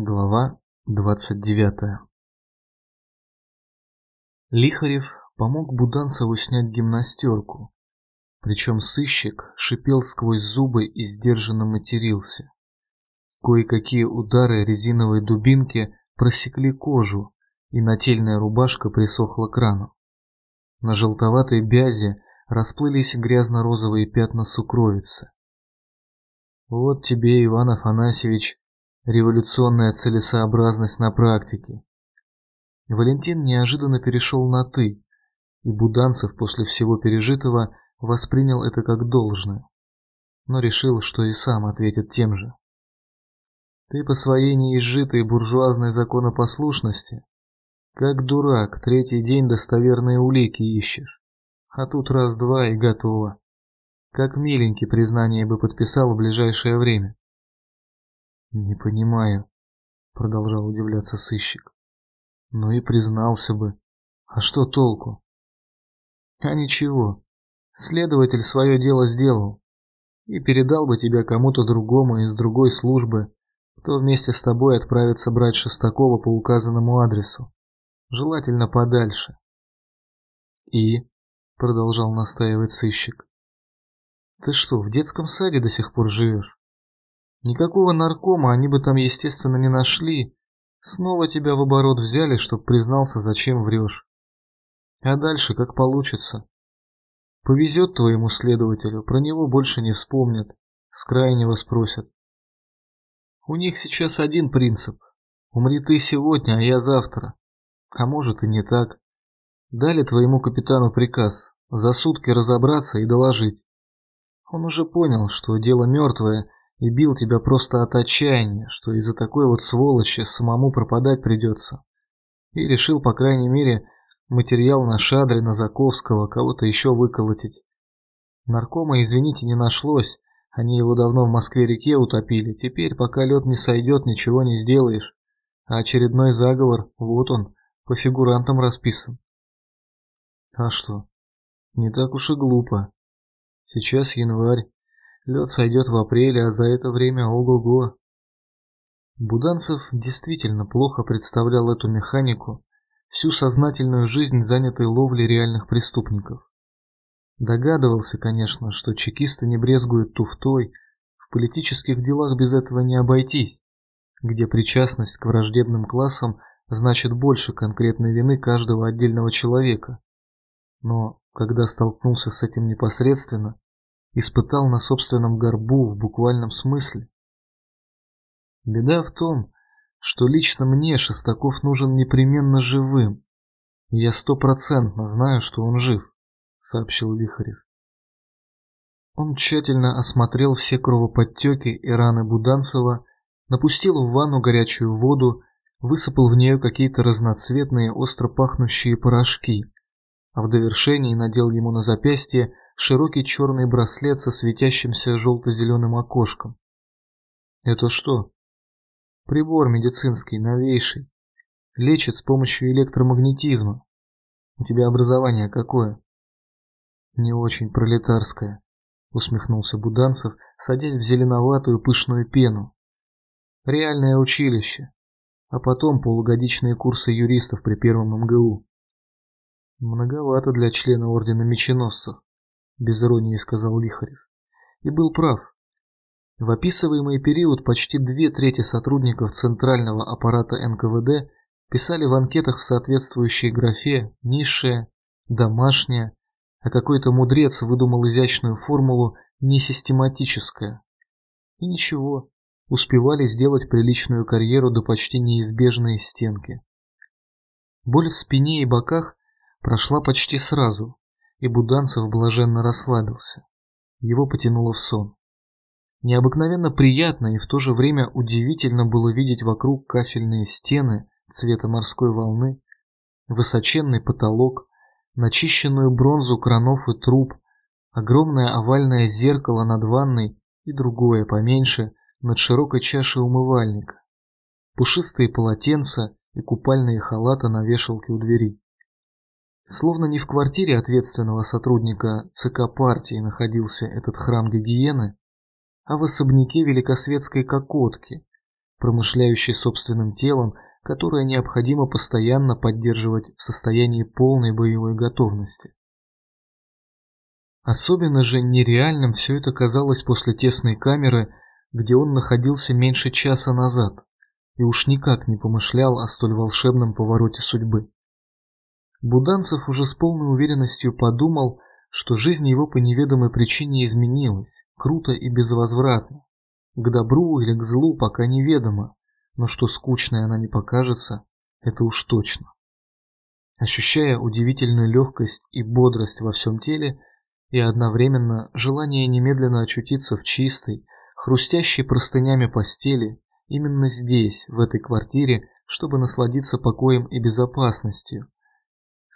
Глава 29 Лихарев помог Буданцеву снять гимнастерку, причем сыщик шипел сквозь зубы и сдержанно матерился. Кое-какие удары резиновой дубинки просекли кожу, и нательная рубашка присохла к рану. На желтоватой бязе расплылись грязно-розовые пятна сукровицы. Вот тебе, Иван Афанасьевич, революционная целесообразность на практике. Валентин неожиданно перешел на «ты», и Буданцев после всего пережитого воспринял это как должное, но решил, что и сам ответит тем же. Ты по своей неизжитой буржуазной законопослушности, как дурак, третий день достоверные улики ищешь, а тут раз-два и готово. Как миленький признание бы подписал в ближайшее время. Не понимаю, продолжал удивляться сыщик. Ну и признался бы. А что толку? А ничего. Следователь свое дело сделал и передал бы тебя кому-то другому из другой службы, кто вместе с тобой отправится брать Шестакова по указанному адресу. Желательно подальше. И, продолжал настаивать сыщик, ты что, в детском саде до сих пор живешь? Никакого наркома они бы там, естественно, не нашли. Снова тебя в оборот взяли, чтоб признался, зачем врешь. А дальше как получится. Повезет твоему следователю, про него больше не вспомнят, с крайнего спросят. У них сейчас один принцип. Умри ты сегодня, а я завтра. А может и не так. Дали твоему капитану приказ за сутки разобраться и доложить. Он уже понял, что дело мертвое, и бил тебя просто от отчаяния, что из-за такой вот сволочи самому пропадать придется. И решил, по крайней мере, материал на Шадрина, Заковского, кого-то еще выколотить. Наркома, извините, не нашлось, они его давно в Москве-реке утопили, теперь, пока лед не сойдет, ничего не сделаешь. А очередной заговор, вот он, по фигурантам расписан. А что, не так уж и глупо. Сейчас январь, Лед сойдет в апреле, а за это время ого-го. Буданцев действительно плохо представлял эту механику, всю сознательную жизнь занятой ловлей реальных преступников. Догадывался, конечно, что чекисты не брезгуют туфтой, в политических делах без этого не обойтись, где причастность к враждебным классам значит больше конкретной вины каждого отдельного человека. Но когда столкнулся с этим непосредственно, испытал на собственном горбу в буквальном смысле. Беда в том, что лично мне Шестаков нужен непременно живым. И я стопроцентно знаю, что он жив, сообщил Лихарев. Он тщательно осмотрел все кровоподтеки и раны Буданцева, напустил в ванну горячую воду, высыпал в нее какие-то разноцветные остро пахнущие порошки, а в довершении надел ему на запястье широкий черный браслет со светящимся желто-зеленым окошком. Это что? Прибор медицинский, новейший. Лечит с помощью электромагнетизма. У тебя образование какое? Не очень пролетарское, усмехнулся Буданцев, садясь в зеленоватую пышную пену. Реальное училище, а потом полугодичные курсы юристов при первом МГУ. Многовато для члена ордена меченосцев без иронии сказал Лихарев. И был прав. В описываемый период почти две трети сотрудников центрального аппарата НКВД писали в анкетах в соответствующей графе «низшее», «домашнее», а какой-то мудрец выдумал изящную формулу «несистематическое». И ничего, успевали сделать приличную карьеру до почти неизбежной стенки. Боль в спине и боках прошла почти сразу, и Буданцев блаженно расслабился. Его потянуло в сон. Необыкновенно приятно и в то же время удивительно было видеть вокруг кафельные стены цвета морской волны, высоченный потолок, начищенную бронзу кранов и труб, огромное овальное зеркало над ванной и другое поменьше над широкой чашей умывальника, пушистые полотенца и купальные халаты на вешалке у двери. Словно не в квартире ответственного сотрудника ЦК партии находился этот храм гигиены, а в особняке великосветской кокотки, промышляющий собственным телом, которое необходимо постоянно поддерживать в состоянии полной боевой готовности. Особенно же нереальным все это казалось после тесной камеры, где он находился меньше часа назад, и уж никак не помышлял о столь волшебном повороте судьбы. Буданцев уже с полной уверенностью подумал, что жизнь его по неведомой причине изменилась, круто и безвозвратно. К добру или к злу пока неведомо, но что скучной она не покажется, это уж точно. Ощущая удивительную легкость и бодрость во всем теле, и одновременно желание немедленно очутиться в чистой, хрустящей простынями постели, именно здесь, в этой квартире, чтобы насладиться покоем и безопасностью.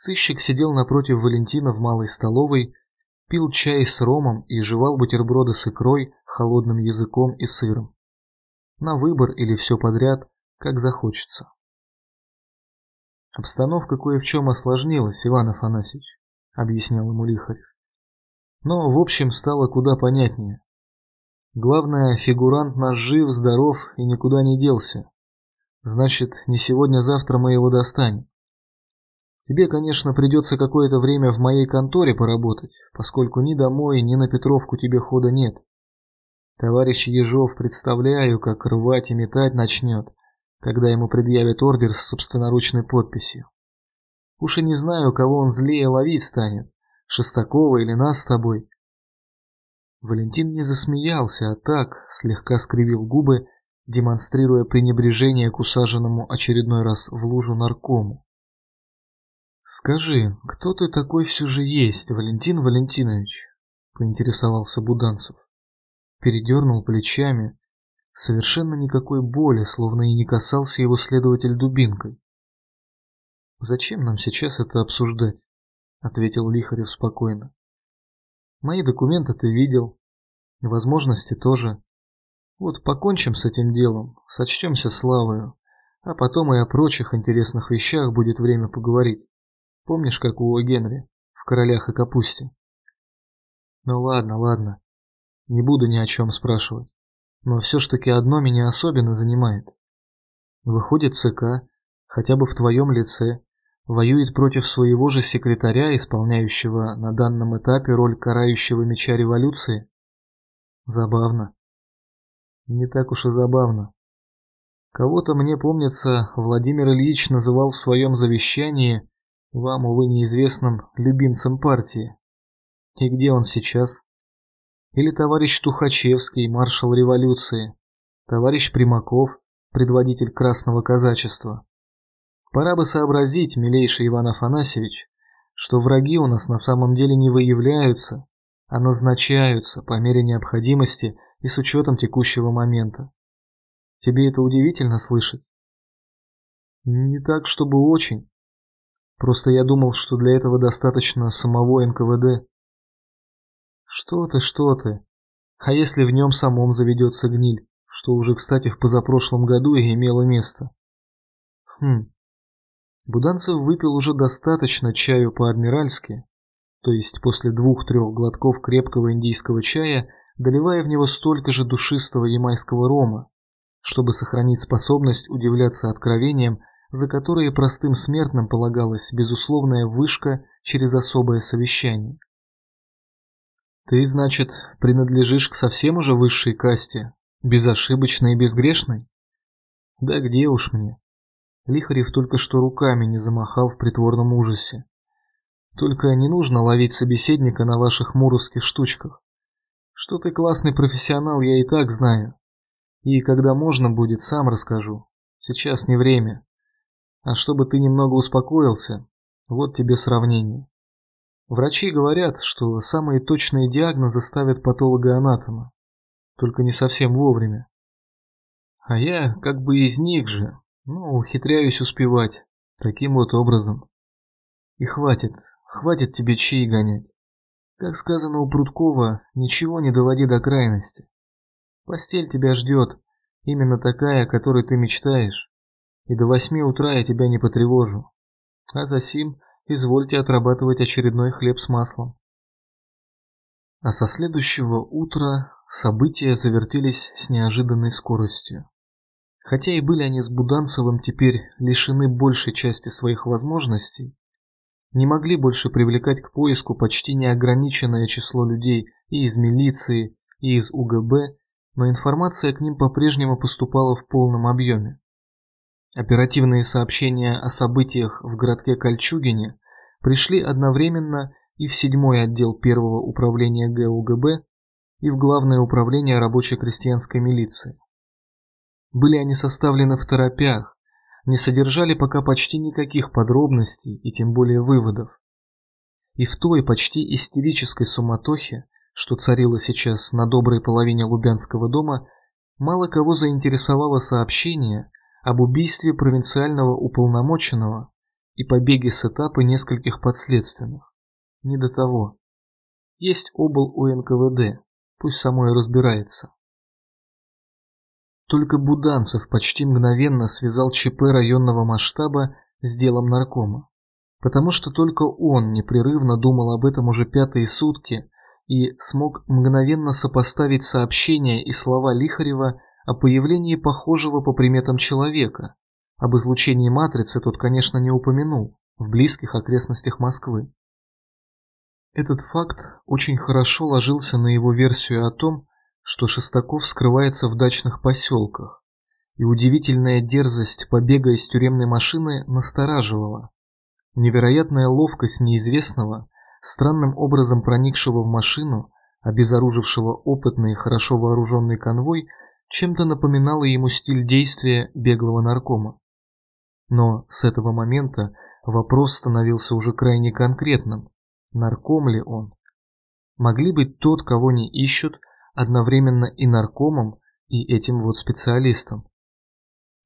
Сыщик сидел напротив Валентина в малой столовой, пил чай с ромом и жевал бутерброды с икрой, холодным языком и сыром. На выбор или все подряд, как захочется. Обстановка кое в чем осложнилась, Иван Афанасьевич, объяснял ему Лихарев. Но, в общем, стало куда понятнее. Главное, фигурант наш жив, здоров и никуда не делся. Значит, не сегодня-завтра мы его достанем. Тебе, конечно, придется какое-то время в моей конторе поработать, поскольку ни домой, ни на Петровку тебе хода нет. Товарищ Ежов, представляю, как рвать и метать начнет, когда ему предъявят ордер с собственноручной подписью. Уж и не знаю, кого он злее ловить станет, Шестакова или нас с тобой. Валентин не засмеялся, а так слегка скривил губы, демонстрируя пренебрежение к усаженному очередной раз в лужу наркому. «Скажи, кто ты такой все же есть, Валентин Валентинович?» — поинтересовался Буданцев. Передернул плечами. Совершенно никакой боли, словно и не касался его следователь дубинкой. «Зачем нам сейчас это обсуждать?» — ответил Лихарев спокойно. «Мои документы ты видел, возможности тоже. Вот покончим с этим делом, сочтемся славою, а потом и о прочих интересных вещах будет время поговорить. Помнишь, как у Генри в «Королях и капусте»? Ну ладно, ладно. Не буду ни о чем спрашивать. Но все ж таки одно меня особенно занимает. Выходит, ЦК, хотя бы в твоем лице, воюет против своего же секретаря, исполняющего на данном этапе роль карающего меча революции? Забавно. Не так уж и забавно. Кого-то, мне помнится, Владимир Ильич называл в своем завещании вам, увы, неизвестным любимцем партии. И где он сейчас? Или товарищ Тухачевский, маршал революции, товарищ Примаков, предводитель красного казачества. Пора бы сообразить, милейший Иван Афанасьевич, что враги у нас на самом деле не выявляются, а назначаются по мере необходимости и с учетом текущего момента. Тебе это удивительно слышать? Не так, чтобы очень. Просто я думал, что для этого достаточно самого НКВД. Что ты, что ты? А если в нем самом заведется гниль, что уже, кстати, в позапрошлом году и имело место? Хм. Буданцев выпил уже достаточно чаю по-адмиральски, то есть после двух-трех глотков крепкого индийского чая, доливая в него столько же душистого ямайского рома, чтобы сохранить способность удивляться откровениям за которые простым смертным полагалась безусловная вышка через особое совещание. Ты, значит, принадлежишь к совсем уже высшей касте, безошибочной и безгрешной? Да где уж мне. Лихарев только что руками не замахал в притворном ужасе. Только не нужно ловить собеседника на ваших муровских штучках. Что ты классный профессионал, я и так знаю. И когда можно будет, сам расскажу. Сейчас не время. А чтобы ты немного успокоился, вот тебе сравнение. Врачи говорят, что самые точные диагнозы ставят патолога-анатома, только не совсем вовремя. А я как бы из них же, ну, ухитряюсь успевать, таким вот образом. И хватит, хватит тебе чаи гонять. Как сказано у Прудкова, ничего не доводи до крайности. Постель тебя ждет, именно такая, о которой ты мечтаешь и до восьми утра я тебя не потревожу. А за сим извольте отрабатывать очередной хлеб с маслом. А со следующего утра события завертелись с неожиданной скоростью. Хотя и были они с Буданцевым теперь лишены большей части своих возможностей, не могли больше привлекать к поиску почти неограниченное число людей и из милиции, и из УГБ, но информация к ним по-прежнему поступала в полном объеме. Оперативные сообщения о событиях в городке Кольчугине пришли одновременно и в седьмой отдел первого управления ГУГБ, и в Главное управление рабоче-крестьянской милиции. Были они составлены в торопях, не содержали пока почти никаких подробностей и тем более выводов. И в той почти истерической суматохе, что царило сейчас на доброй половине Лубянского дома, мало кого заинтересовало сообщение об убийстве провинциального уполномоченного и побеге с этапа нескольких подследственных. Не до того. Есть обл у НКВД, пусть самой разбирается. Только Буданцев почти мгновенно связал ЧП районного масштаба с делом наркома, потому что только он непрерывно думал об этом уже пятые сутки и смог мгновенно сопоставить сообщения и слова Лихарева о появлении похожего по приметам человека. Об излучении матрицы тот, конечно, не упомянул в близких окрестностях Москвы. Этот факт очень хорошо ложился на его версию о том, что Шестаков скрывается в дачных поселках, и удивительная дерзость побега из тюремной машины настораживала. Невероятная ловкость неизвестного, странным образом проникшего в машину, обезоружившего опытный и хорошо вооруженный конвой – чем-то напоминало ему стиль действия беглого наркома. Но с этого момента вопрос становился уже крайне конкретным. Нарком ли он? Могли быть тот, кого не ищут, одновременно и наркомом, и этим вот специалистом.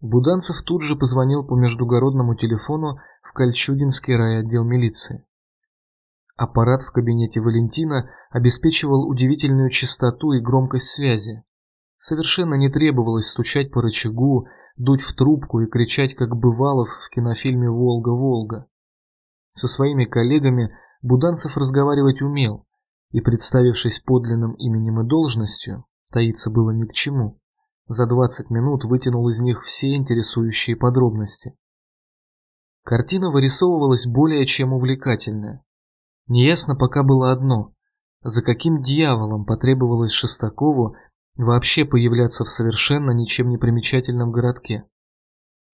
Буданцев тут же позвонил по междугородному телефону в Кольчугинский райотдел милиции. Аппарат в кабинете Валентина обеспечивал удивительную частоту и громкость связи. Совершенно не требовалось стучать по рычагу, дуть в трубку и кричать, как бывало в кинофильме «Волга-Волга». Со своими коллегами Буданцев разговаривать умел, и, представившись подлинным именем и должностью, таиться было ни к чему. За 20 минут вытянул из них все интересующие подробности. Картина вырисовывалась более чем увлекательная. Неясно пока было одно – за каким дьяволом потребовалось Шестакову вообще появляться в совершенно ничем не примечательном городке.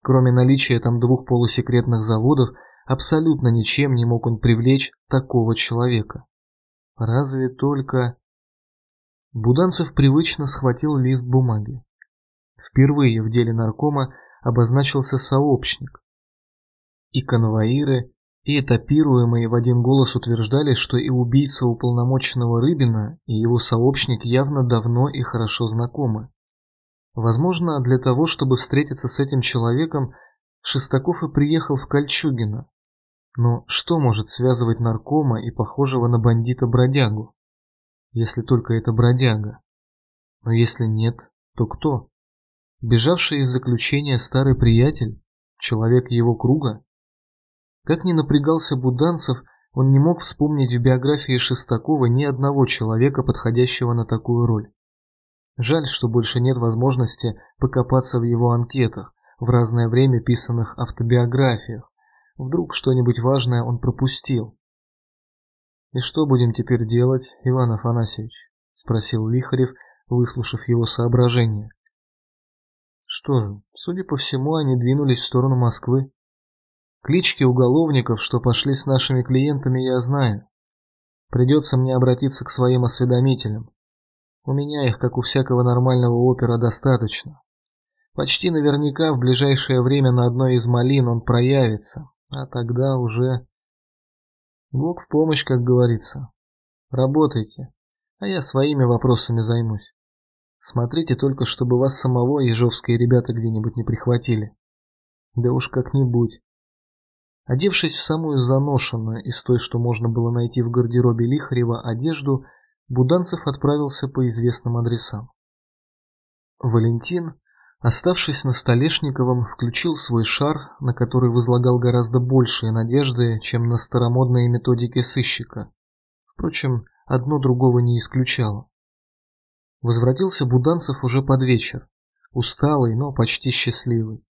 Кроме наличия там двух полусекретных заводов, абсолютно ничем не мог он привлечь такого человека. Разве только... Буданцев привычно схватил лист бумаги. Впервые в деле наркома обозначился сообщник. И конвоиры, и этапируемые в один голос утверждали, что и убийца уполномоченного Рыбина, и его сообщник явно давно и хорошо знакомы. Возможно, для того, чтобы встретиться с этим человеком, Шестаков и приехал в Кольчугино. Но что может связывать наркома и похожего на бандита бродягу? Если только это бродяга. Но если нет, то кто? Бежавший из заключения старый приятель? Человек его круга? Как ни напрягался Буданцев, он не мог вспомнить в биографии Шестакова ни одного человека, подходящего на такую роль. Жаль, что больше нет возможности покопаться в его анкетах, в разное время писанных автобиографиях. Вдруг что-нибудь важное он пропустил. «И что будем теперь делать, Иван Афанасьевич?» – спросил Лихарев, выслушав его соображения. Что же, судя по всему, они двинулись в сторону Москвы. Клички уголовников, что пошли с нашими клиентами, я знаю. Придется мне обратиться к своим осведомителям. У меня их, как у всякого нормального опера, достаточно. Почти наверняка в ближайшее время на одной из малин он проявится, а тогда уже... Бог в помощь, как говорится. Работайте, а я своими вопросами займусь. Смотрите только, чтобы вас самого ежовские ребята где-нибудь не прихватили. Да уж как-нибудь. Одевшись в самую заношенную из той, что можно было найти в гардеробе Лихарева, одежду, Буданцев отправился по известным адресам. Валентин, оставшись на Столешниковом, включил свой шар, на который возлагал гораздо большие надежды, чем на старомодные методики сыщика. Впрочем, одно другого не исключало. Возвратился Буданцев уже под вечер. усталый, но почти счастливый.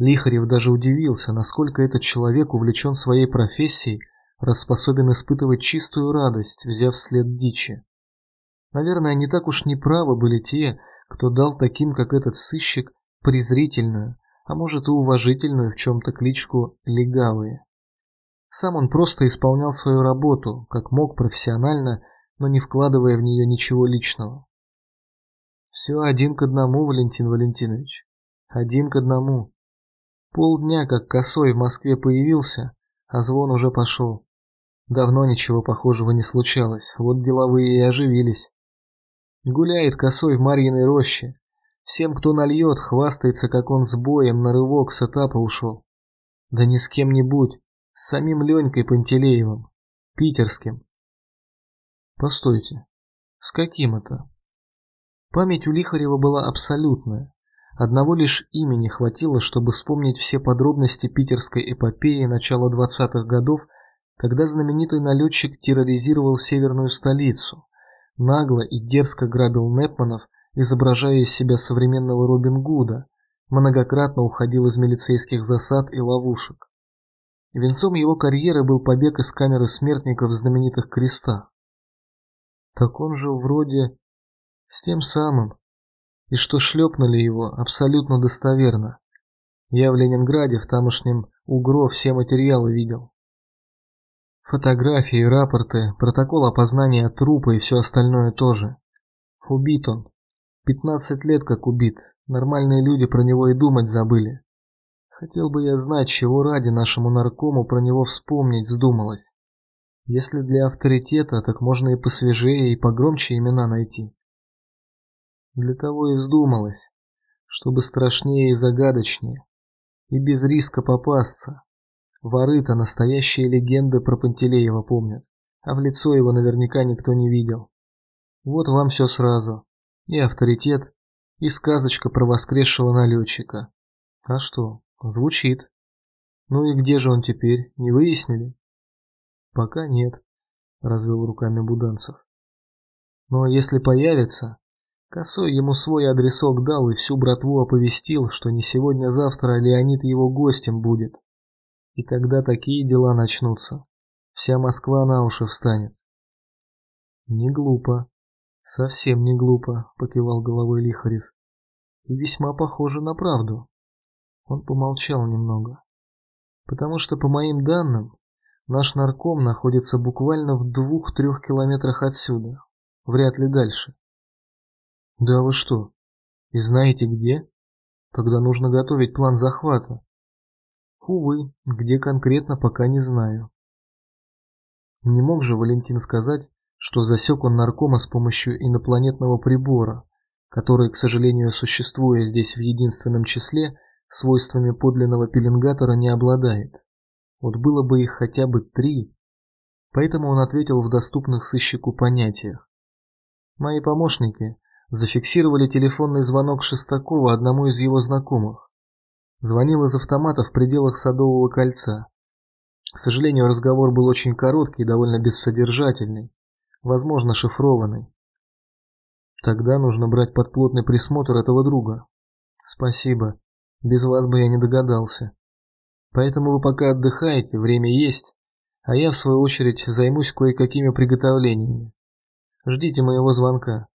Лихарев даже удивился, насколько этот человек увлечен своей профессией, раз способен испытывать чистую радость, взяв след дичи. Наверное, не так уж неправы были те, кто дал таким, как этот сыщик, презрительную, а может и уважительную в чем-то кличку «легавые». Сам он просто исполнял свою работу, как мог профессионально, но не вкладывая в нее ничего личного. Все один к одному, Валентин Валентинович. Один к одному. Полдня, как косой в Москве появился, а звон уже пошел. Давно ничего похожего не случалось, вот деловые и оживились. Гуляет косой в Марьиной роще. Всем, кто нальет, хвастается, как он с боем на рывок с этапа ушел. Да не с кем-нибудь, с самим Ленькой Пантелеевым, питерским. Постойте, с каким это? Память у Лихарева была абсолютная. Одного лишь имени хватило, чтобы вспомнить все подробности питерской эпопеи начала 20-х годов, когда знаменитый налетчик терроризировал северную столицу, нагло и дерзко грабил Непманов, изображая из себя современного Робин Гуда, многократно уходил из милицейских засад и ловушек. Венцом его карьеры был побег из камеры смертников знаменитых крестах. Так он же вроде с тем самым, и что шлепнули его абсолютно достоверно. Я в Ленинграде в тамошнем УГРО все материалы видел. Фотографии, рапорты, протокол опознания трупа и все остальное тоже. Убит он. 15 лет как убит. Нормальные люди про него и думать забыли. Хотел бы я знать, чего ради нашему наркому про него вспомнить вздумалось. Если для авторитета, так можно и посвежее, и погромче имена найти. Для того и вздумалось, чтобы страшнее и загадочнее, и без риска попасться. Воры-то настоящие легенды про Пантелеева помнят, а в лицо его наверняка никто не видел. Вот вам все сразу. И авторитет, и сказочка про воскресшего налетчика. А что, звучит. Ну и где же он теперь, не выяснили? Пока нет, развел руками Буданцев. Но если появится, Косой ему свой адресок дал и всю братву оповестил, что не сегодня-завтра Леонид его гостем будет. И тогда такие дела начнутся. Вся Москва на уши встанет. Не глупо. Совсем не глупо, покивал головой Лихарев. И весьма похоже на правду. Он помолчал немного. Потому что, по моим данным, наш нарком находится буквально в двух-трех километрах отсюда. Вряд ли дальше. Да вы что? И знаете где? Тогда нужно готовить план захвата. Увы, где конкретно, пока не знаю. Не мог же Валентин сказать, что засек он наркома с помощью инопланетного прибора, который, к сожалению, существуя здесь в единственном числе, свойствами подлинного пеленгатора не обладает. Вот было бы их хотя бы три. Поэтому он ответил в доступных сыщику понятиях. Мои помощники зафиксировали телефонный звонок Шестакова одному из его знакомых. Звонил из автомата в пределах Садового кольца. К сожалению, разговор был очень короткий и довольно бессодержательный, возможно, шифрованный. Тогда нужно брать под плотный присмотр этого друга. Спасибо. Без вас бы я не догадался. Поэтому вы пока отдыхаете, время есть, а я в свою очередь займусь кое-какими приготовлениями. Ждите моего звонка.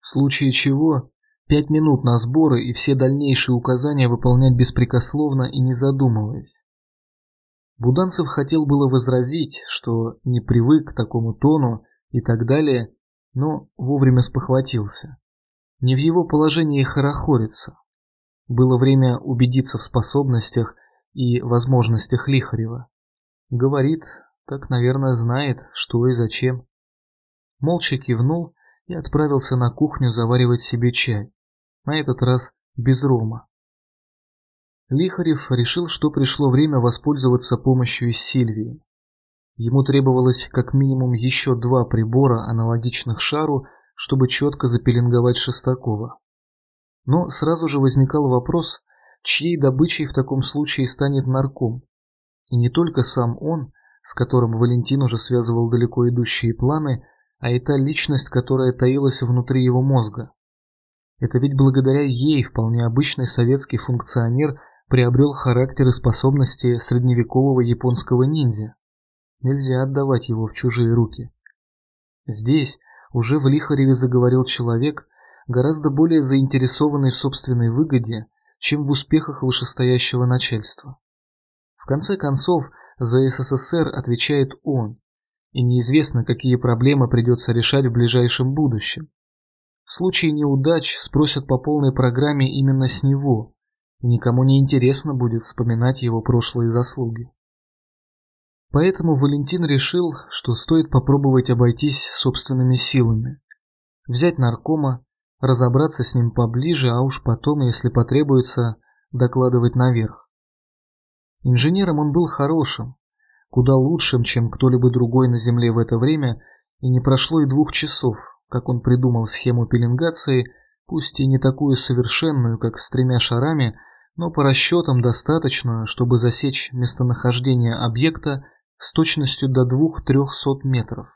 В случае чего, пять минут на сборы и все дальнейшие указания выполнять беспрекословно и не задумываясь. Буданцев хотел было возразить, что не привык к такому тону и так далее, но вовремя спохватился. Не в его положении хорохориться. Было время убедиться в способностях и возможностях Лихарева. Говорит, так, наверное, знает, что и зачем. Молча кивнул и отправился на кухню заваривать себе чай, на этот раз без рома. Лихарев решил, что пришло время воспользоваться помощью Сильвии. Ему требовалось как минимум еще два прибора, аналогичных шару, чтобы четко запеленговать Шестакова. Но сразу же возникал вопрос, чьей добычей в таком случае станет нарком. И не только сам он, с которым Валентин уже связывал далеко идущие планы, а и та личность, которая таилась внутри его мозга. Это ведь благодаря ей вполне обычный советский функционер приобрел характер и способности средневекового японского ниндзя. Нельзя отдавать его в чужие руки. Здесь уже в Лихареве заговорил человек, гораздо более заинтересованный в собственной выгоде, чем в успехах вышестоящего начальства. В конце концов, за СССР отвечает он, и неизвестно, какие проблемы придется решать в ближайшем будущем. В случае неудач спросят по полной программе именно с него, и никому не интересно будет вспоминать его прошлые заслуги. Поэтому Валентин решил, что стоит попробовать обойтись собственными силами. Взять наркома, разобраться с ним поближе, а уж потом, если потребуется, докладывать наверх. Инженером он был хорошим, куда лучшим, чем кто-либо другой на Земле в это время, и не прошло и двух часов, как он придумал схему пеленгации, пусть и не такую совершенную, как с тремя шарами, но по расчетам достаточную, чтобы засечь местонахождение объекта с точностью до двух-трехсот метров.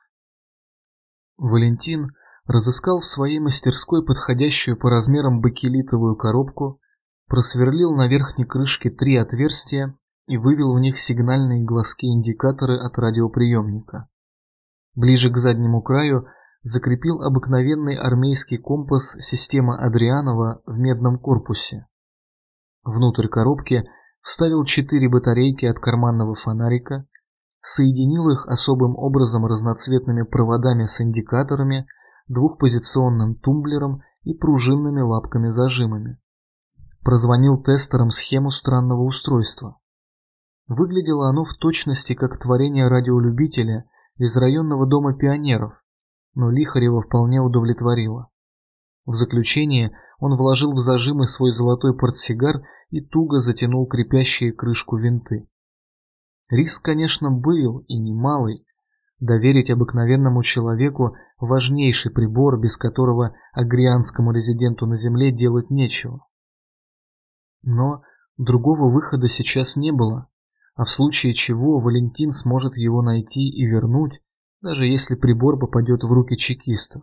Валентин разыскал в своей мастерской подходящую по размерам бакелитовую коробку, просверлил на верхней крышке три отверстия и вывел в них сигнальные глазки-индикаторы от радиоприемника. Ближе к заднему краю закрепил обыкновенный армейский компас системы Адрианова в медном корпусе. Внутрь коробки вставил четыре батарейки от карманного фонарика, соединил их особым образом разноцветными проводами с индикаторами, двухпозиционным тумблером и пружинными лапками-зажимами. Прозвонил тестером схему странного устройства. Выглядело оно в точности как творение радиолюбителя из районного дома пионеров, но Лихарева вполне удовлетворило. В заключение он вложил в зажимы свой золотой портсигар и туго затянул крепящие крышку винты. Риск, конечно, был и немалый. Доверить обыкновенному человеку важнейший прибор, без которого агрианскому резиденту на земле делать нечего. Но другого выхода сейчас не было, а в случае чего Валентин сможет его найти и вернуть, даже если прибор попадет в руки чекистов.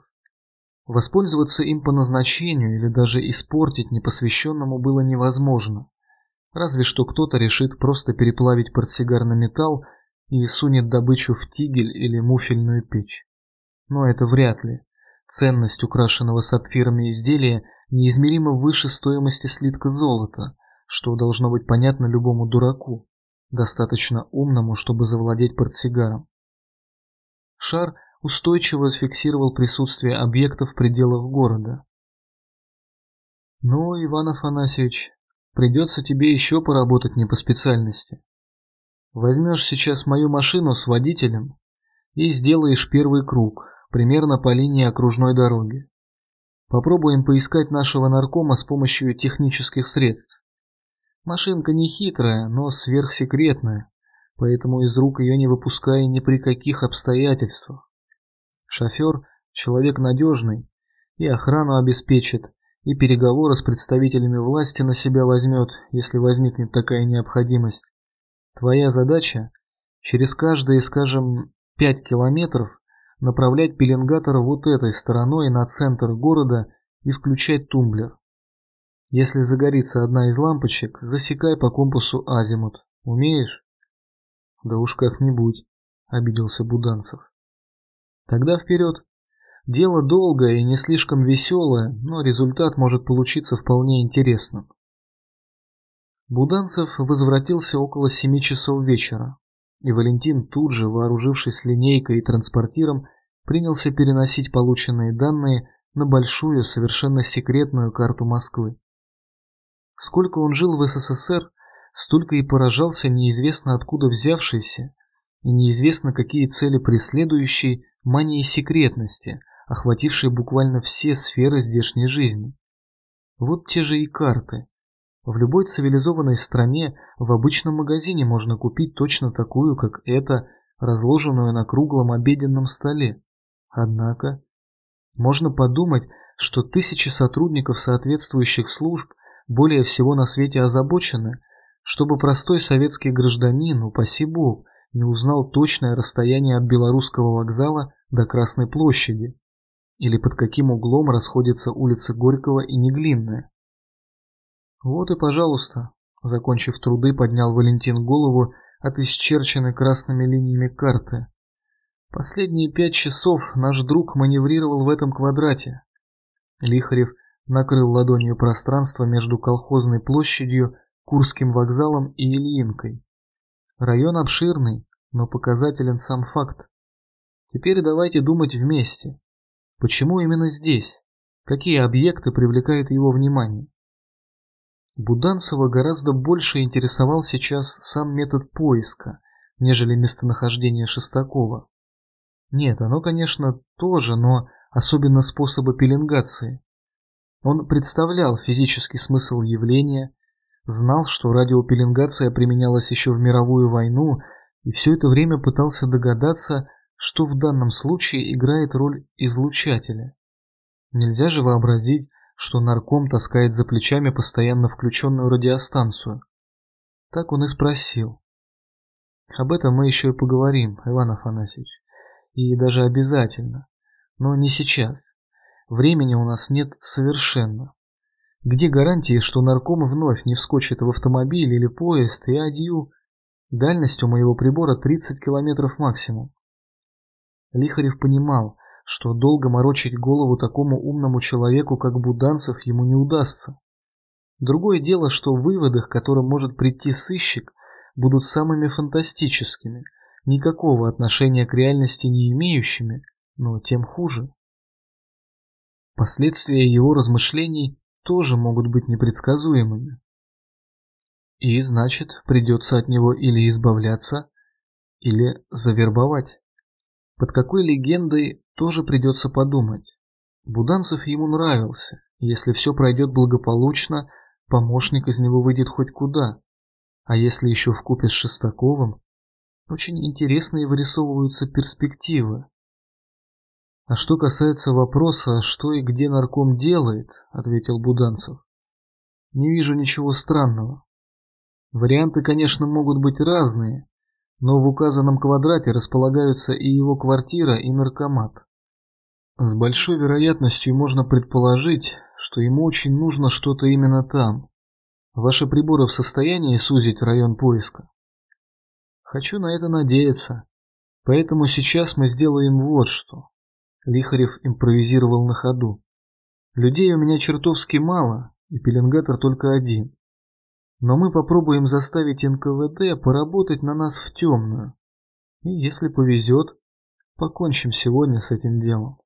Воспользоваться им по назначению или даже испортить непосвященному было невозможно. Разве что кто-то решит просто переплавить портсигар на металл и сунет добычу в тигель или муфельную печь. Но это вряд ли. Ценность украшенного сапфирами изделия неизмеримо выше стоимости слитка золота, что должно быть понятно любому дураку, достаточно умному, чтобы завладеть портсигаром. Шар устойчиво зафиксировал присутствие объекта в пределах города. «Ну, Иван Афанасьевич, Придется тебе еще поработать не по специальности. Возьмешь сейчас мою машину с водителем и сделаешь первый круг, примерно по линии окружной дороги. Попробуем поискать нашего наркома с помощью технических средств. Машинка не хитрая, но сверхсекретная, поэтому из рук ее не выпускай ни при каких обстоятельствах. Шофер – человек надежный и охрану обеспечит, и переговоры с представителями власти на себя возьмет, если возникнет такая необходимость. Твоя задача – через каждые, скажем, 5 километров направлять пеленгатор вот этой стороной на центр города и включать тумблер. Если загорится одна из лампочек, засекай по компасу азимут. Умеешь? Да уж как-нибудь, обиделся Буданцев. Тогда вперед. Дело долгое и не слишком веселое, но результат может получиться вполне интересным. Буданцев возвратился около семи часов вечера, и Валентин тут же, вооружившись линейкой и транспортиром, принялся переносить полученные данные на большую, совершенно секретную карту Москвы. Сколько он жил в СССР, столько и поражался неизвестно откуда взявшейся и неизвестно какие цели преследующей мании секретности, охватившей буквально все сферы здешней жизни. Вот те же и карты. В любой цивилизованной стране в обычном магазине можно купить точно такую, как эта, разложенную на круглом обеденном столе. Однако, можно подумать, что тысячи сотрудников соответствующих служб более всего на свете озабочены, чтобы простой советский гражданин, упаси бог, не узнал точное расстояние от Белорусского вокзала до Красной площади Или под каким углом расходятся улицы Горького и Неглинная? Вот и пожалуйста, закончив труды, поднял Валентин голову от исчерченной красными линиями карты. Последние пять часов наш друг маневрировал в этом квадрате. Лихарев накрыл ладонью пространство между колхозной площадью, Курским вокзалом и Ильинкой. Район обширный, но показателен сам факт. Теперь давайте думать вместе. Почему именно здесь? Какие объекты привлекают его внимание? Буданцева гораздо больше интересовал сейчас сам метод поиска, нежели местонахождение Шестакова. Нет, оно, конечно, тоже, но особенно способы пеленгации. Он представлял физический смысл явления, знал, что радиопеленгация применялась еще в мировую войну, и все это время пытался догадаться, что в данном случае играет роль излучателя. Нельзя же вообразить, что нарком таскает за плечами постоянно включенную радиостанцию. Так он и спросил. Об этом мы еще и поговорим, Иван Афанасьевич. И даже обязательно. Но не сейчас. Времени у нас нет совершенно. Где гарантии, что нарком вновь не вскочит в автомобиль или поезд и адью? Дальность у моего прибора 30 километров максимум. Лихарев понимал, что долго морочить голову такому умному человеку, как Буданцев, ему не удастся. Другое дело, что выводы, к которым может прийти сыщик, будут самыми фантастическими, никакого отношения к реальности не имеющими, но тем хуже. Последствия его размышлений тоже могут быть непредсказуемыми. И значит, придется от него или избавляться, или завербовать. Под какой легендой тоже придется подумать. Буданцев ему нравился. Если все пройдет благополучно, помощник из него выйдет хоть куда. А если еще вкупе с Шестаковым, очень интересные вырисовываются перспективы. А что касается вопроса, что и где нарком делает, ответил Буданцев. Не вижу ничего странного. Варианты, конечно, могут быть разные, но в указанном квадрате располагаются и его квартира, и наркомат. С большой вероятностью можно предположить, что ему очень нужно что-то именно там. Ваши приборы в состоянии сузить район поиска? Хочу на это надеяться. Поэтому сейчас мы сделаем вот что. Лихарев импровизировал на ходу. Людей у меня чертовски мало, и пеленгатор только один. Но мы попробуем заставить НКВД поработать на нас в темную. И если повезет, покончим сегодня с этим делом.